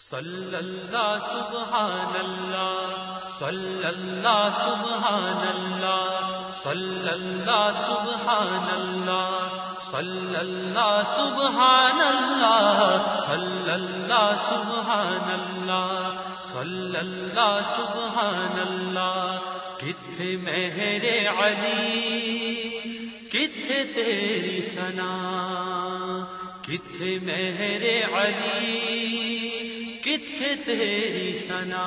صلی اللہ سبحان اللہ صلی اللہ سبحان اللہ صلی اللہ سبحان اللہ صلی اللہ سبحان اللہ صلی اللہ سبحان اللہ صلی اللہ سبحان اللہ کتنے مہر علی کتنے تیری سنا کتنے مہر علی کتنے تیری سنا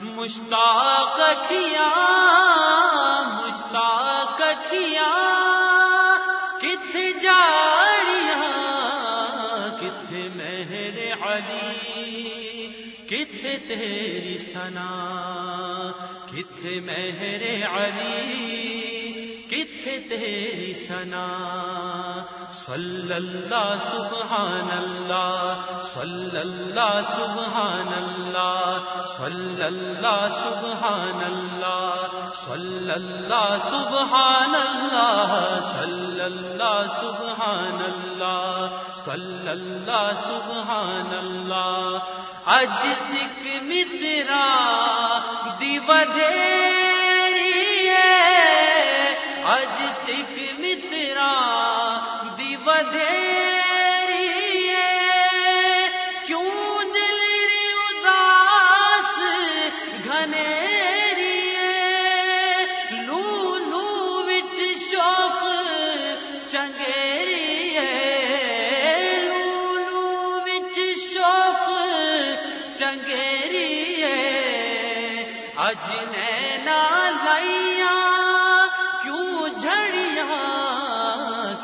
مشتاق کیا؟ مشتاق کیا؟ کتنے جاڑیاں کتنے مہر علی؟ کتنے تیری سنا کتنے مہر علی؟ کتنے تیری سنا صلی اللہ سبحان اللہ صلی اللہ سبحان اللہ صلی اللہ سبحان اللہ صلی اللہ سبحان اللہ صلی اللہ سبحان اللہ صلی اللہ سبحان اللہ اج سکھ مترا دیودھے اج سکھ مترا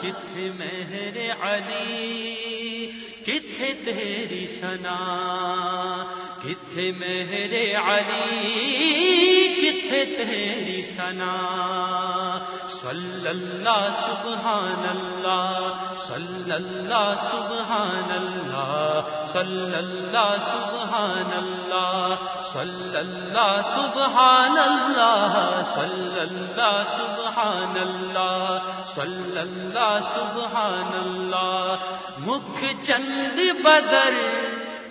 کتنے مہر علی کتنے تیری سنا کتنے مہر علی کتنے تیری سنا صلی اللہ سبحان اللہ صلی اللہ سبحان اللہ صلی اللہ سبحان اللہ صلی اللہ سبحان اللہ صلی اللہ سبحان اللہ صلی اللہ سبحان اللہ۔ مکھ چند بدر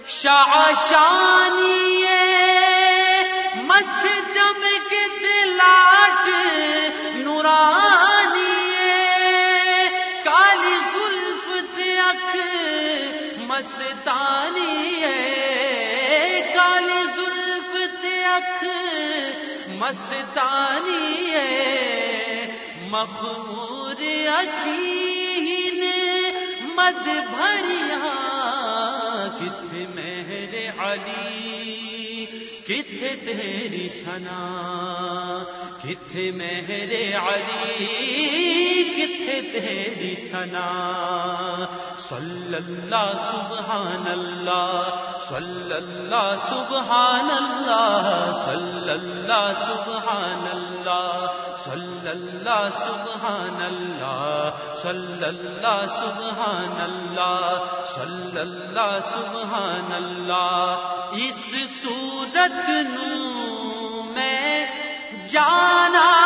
شاہ شانی مت چمک دلاٹ نورانی کالی زلف اکھ مستانی ہے۔ کالی زلف اکھ مستانی مخمور اکھین مد بھریا کتنے مہر علی کتنے تیری سنا کتنے مہر علی کتنے تیری سنا صلی اللہ سبحان اللہ صلی اللہ سبحان اللہ صلی اللہ سبحان اللہ صلی اللہ سبحان اللہ صلی اللہ سبحان اللہ صلی اللہ سبحان اللہ اس صورت نو میں جانا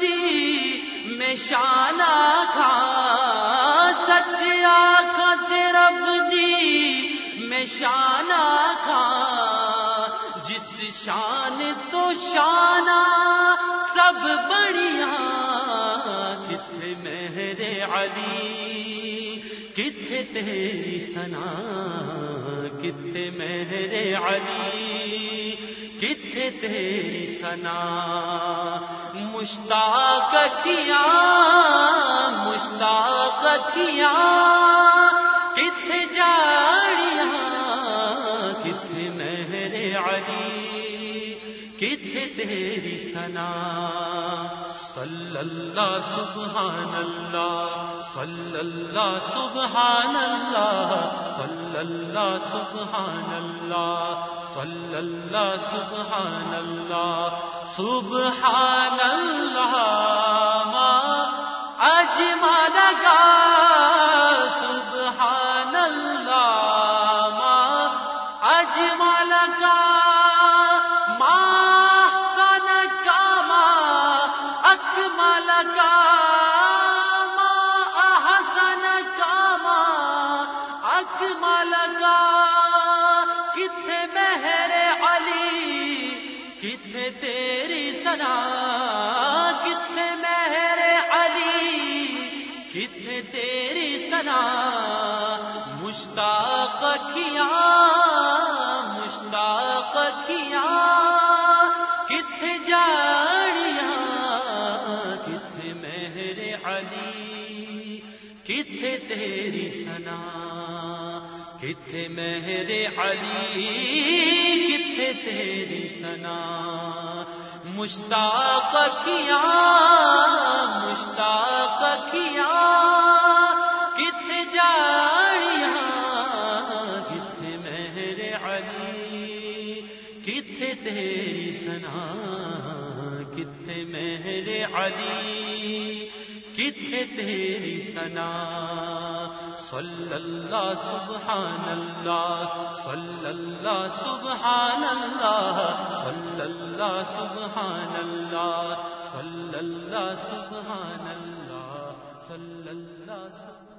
دی میں شانا کھا سچ آخا رب دی میں شانا کھا جس شان تو شانا سب بڑھیا کتنے مہر علی کتنے تیری سنا کتنے مہر علی۔ کتنے تیری سنا مشتاق کیا؟ مشتاق کیا؟ کتنے جاڑیاں کتنے مہر علی؟ کتنے تیری سنا صلی اللہ سبحان اللہ صلی اللہ سبحان اللہ صلی اللہ سبحان اللہ صلی اللہ سبحان اللہ سبحان اللہ کتنے تیری سنا کتنے مہر علی، کتنے تیری سنا مشتاق کیا مشتاق کیا۔ کتنے جاڑیاں، کتنے مہر علی، کتنے تیری سنا کتنے مہر علی، کتنے تیری سنا مشتاق کیا مشتاق کیا، کتنے جاڑیاں، کتنے مہر علی، کتنے تیری سنا کتنے مہر علی کتنے تیری سنا صلی اللہ سبحان اللہ صلی اللہ سبحان اللہ صلی اللہ سبحان اللہ صلی اللہ سبحان اللہ صلی اللہ سبحان